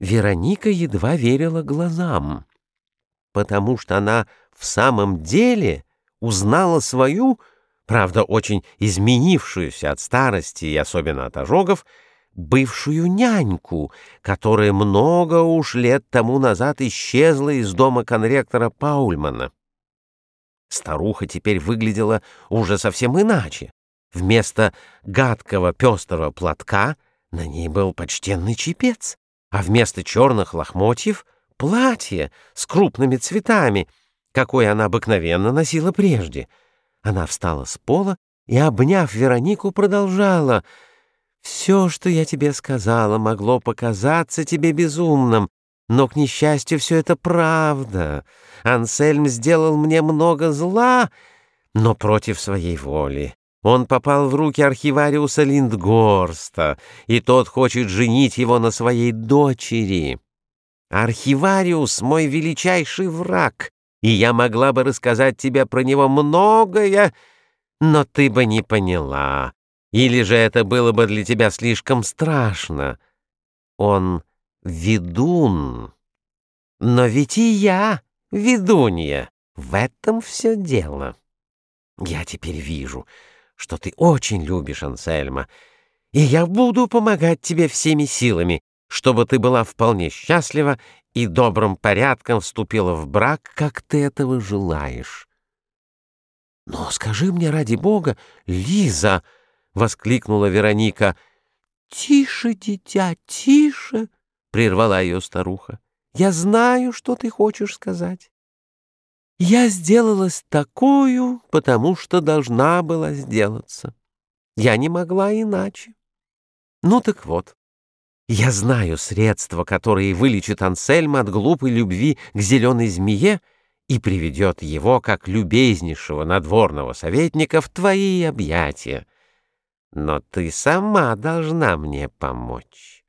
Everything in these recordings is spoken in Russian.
Вероника едва верила глазам, потому что она в самом деле узнала свою, правда, очень изменившуюся от старости и особенно от ожогов, бывшую няньку, которая много уж лет тому назад исчезла из дома конректора Паульмана. Старуха теперь выглядела уже совсем иначе. Вместо гадкого пестрого платка на ней был почтенный чепец а вместо черных лохмотьев — платье с крупными цветами, какое она обыкновенно носила прежде. Она встала с пола и, обняв Веронику, продолжала. «Все, что я тебе сказала, могло показаться тебе безумным, но, к несчастью, все это правда. Ансельм сделал мне много зла, но против своей воли. Он попал в руки архивариуса Линдгорста, и тот хочет женить его на своей дочери. Архивариус — мой величайший враг, и я могла бы рассказать тебе про него многое, но ты бы не поняла, или же это было бы для тебя слишком страшно. Он ведун, но ведь и я ведунья, в этом все дело. Я теперь вижу — что ты очень любишь Ансельма, и я буду помогать тебе всеми силами, чтобы ты была вполне счастлива и добрым порядком вступила в брак, как ты этого желаешь. — Но скажи мне ради бога, Лиза! — воскликнула Вероника. — Тише, дитя, тише! — прервала ее старуха. — Я знаю, что ты хочешь сказать. Я сделалась такую, потому что должна была сделаться. Я не могла иначе. Ну так вот, я знаю средства, которые вылечат Ансельма от глупой любви к зеленой змее и приведет его, как любезнейшего надворного советника, в твои объятия. Но ты сама должна мне помочь.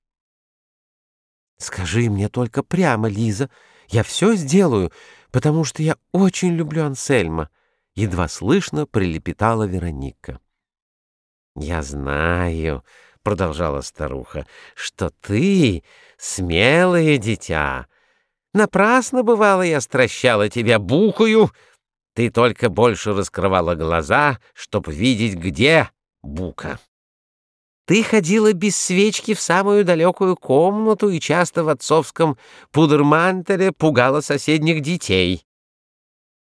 Скажи мне только прямо, Лиза, я все сделаю, потому что я очень люблю Ансельма», — едва слышно прилепетала Вероника. «Я знаю», — продолжала старуха, — «что ты смелое дитя. Напрасно, бывало, я стращала тебя букою, ты только больше раскрывала глаза, чтоб видеть, где бука». Ты ходила без свечки в самую далекую комнату и часто в отцовском пудермантере пугала соседних детей.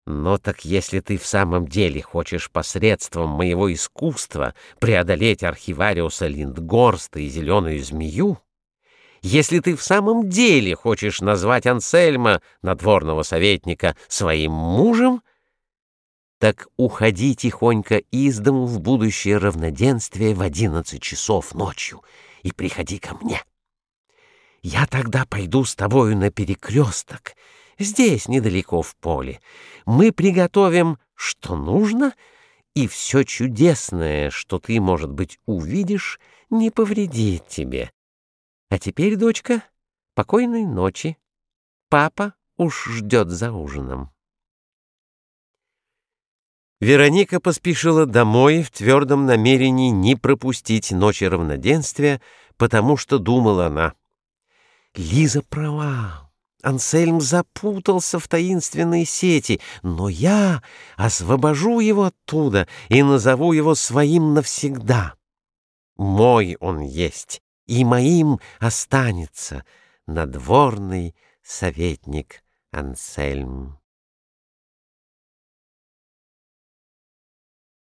Но так если ты в самом деле хочешь посредством моего искусства преодолеть архивариуса Линдгорста и зеленую змею, если ты в самом деле хочешь назвать Ансельма, надворного советника, своим мужем — так уходи тихонько из дому в будущее равноденствие в одиннадцать часов ночью и приходи ко мне. Я тогда пойду с тобою на перекресток, здесь, недалеко в поле. Мы приготовим, что нужно, и все чудесное, что ты, может быть, увидишь, не повредит тебе. А теперь, дочка, покойной ночи. Папа уж ждет за ужином. Вероника поспешила домой в твердом намерении не пропустить ночи равноденствия, потому что думала она. Лиза права. Ансельм запутался в таинственные сети, но я освобожу его оттуда и назову его своим навсегда. Мой он есть, и моим останется надворный советник Ансельм.